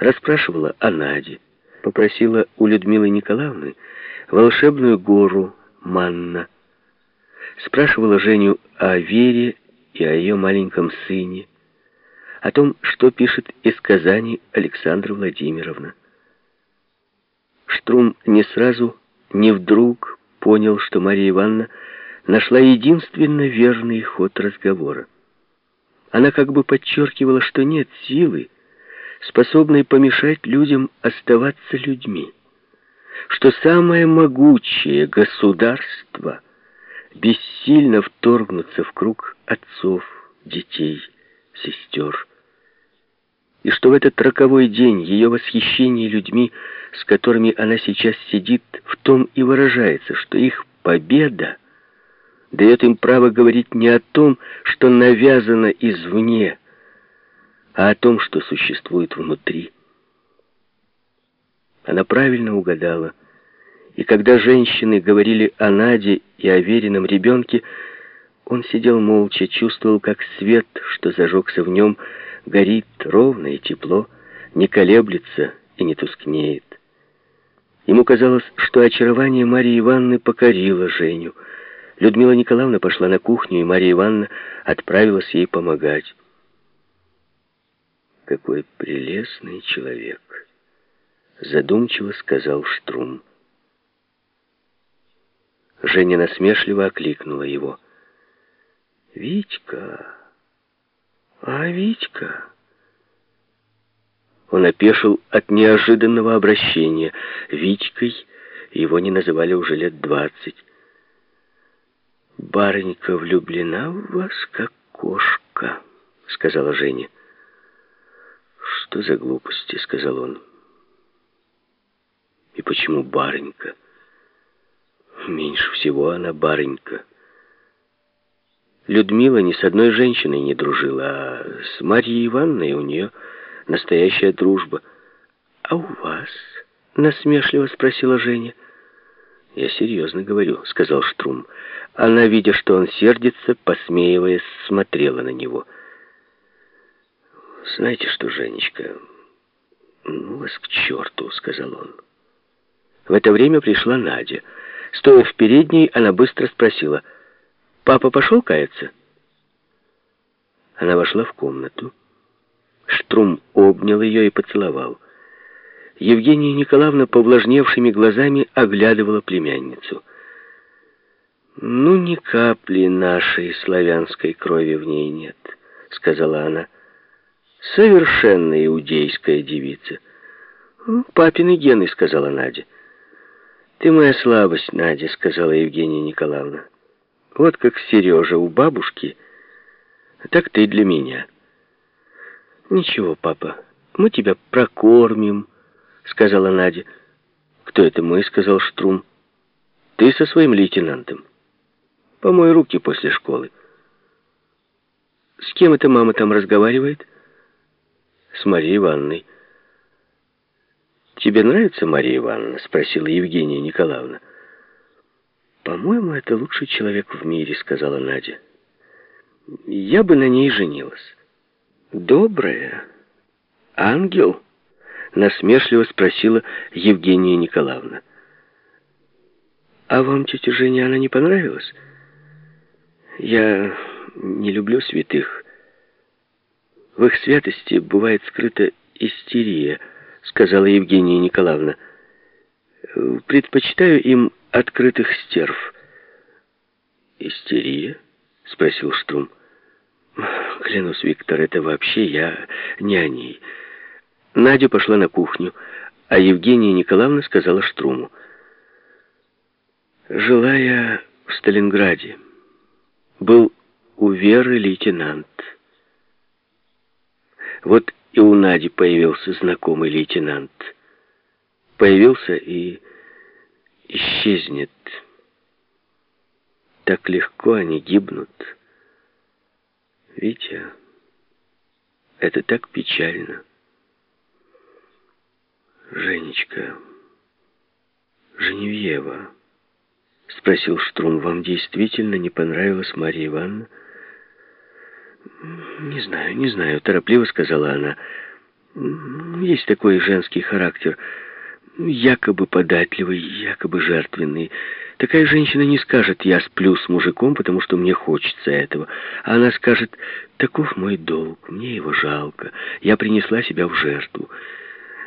расспрашивала о Наде, попросила у Людмилы Николаевны волшебную гору Манна, спрашивала Женю о Вере и о ее маленьком сыне, о том, что пишет из Казани Александра Владимировна. Штрум не сразу, не вдруг понял, что Мария Ивановна нашла единственно верный ход разговора. Она как бы подчеркивала, что нет силы, способной помешать людям оставаться людьми, что самое могучее государство бессильно вторгнуться в круг отцов, детей, сестер, и что в этот роковой день ее восхищение людьми, с которыми она сейчас сидит, в том и выражается, что их победа дает им право говорить не о том, что навязано извне, а о том, что существует внутри. Она правильно угадала, и когда женщины говорили о Наде и о веренном ребенке, он сидел молча, чувствовал, как свет, что зажегся в нем, горит ровно и тепло, не колеблется и не тускнеет. Ему казалось, что очарование Марии Ивановны покорило Женю. Людмила Николаевна пошла на кухню, и Мария Ивановна отправилась ей помогать. «Какой прелестный человек!» — задумчиво сказал Штрум. Женя насмешливо окликнула его. «Витька!» «А, Витька!» Он опешил от неожиданного обращения. Витькой его не называли уже лет двадцать. «Барынька влюблена в вас, как кошка», — сказала Женя. «Что за глупости?» — сказал он. «И почему барынька?» «Меньше всего она барынька». Людмила ни с одной женщиной не дружила, а с Марьей Ивановной у нее настоящая дружба. «А у вас?» — насмешливо спросила Женя. «Я серьезно говорю», — сказал Штрум. Она, видя, что он сердится, посмеиваясь, смотрела на него. «Знаете что, Женечка, ну вас к черту», — сказал он. В это время пришла Надя. Стоя в передней, она быстро спросила — Папа пошел каяться?» Она вошла в комнату. Штрум обнял ее и поцеловал. Евгения Николаевна повлажневшими глазами оглядывала племянницу. «Ну, ни капли нашей славянской крови в ней нет», — сказала она. «Совершенно иудейская девица». «Папины гены», — сказала Надя. «Ты моя слабость, Надя», — сказала Евгения Николаевна. Вот как Сережа у бабушки, так ты для меня. Ничего, папа, мы тебя прокормим, сказала Надя. Кто это мы, сказал Штрум. Ты со своим лейтенантом. Помой руки после школы. С кем эта мама там разговаривает? С Марией Ивановной. «Тебе нравится Мария Ивановна?» — спросила Евгения Николаевна. «По-моему, это лучший человек в мире», — сказала Надя. «Я бы на ней женилась». «Добрая? Ангел?» — насмешливо спросила Евгения Николаевна. «А вам, тетя Женя, она не понравилась?» «Я не люблю святых. В их святости бывает скрыта истерия», — сказала Евгения Николаевна. «Предпочитаю им открытых стерв. «Истерия?» — спросил Штрум. «Клянусь, Виктор, это вообще я не о ней». Надя пошла на кухню, а Евгения Николаевна сказала Штруму. «Жила я в Сталинграде. Был у Веры лейтенант. Вот и у Нади появился знакомый лейтенант. Появился и исчезнет. Так легко они гибнут. Витя, это так печально. Женечка, Женевьева, спросил Штрум, вам действительно не понравилась Мария Ивановна? Не знаю, не знаю, торопливо сказала она. Есть такой женский характер, якобы податливый, якобы жертвенный. Такая женщина не скажет «я сплю с мужиком, потому что мне хочется этого». Она скажет «таков мой долг, мне его жалко, я принесла себя в жертву».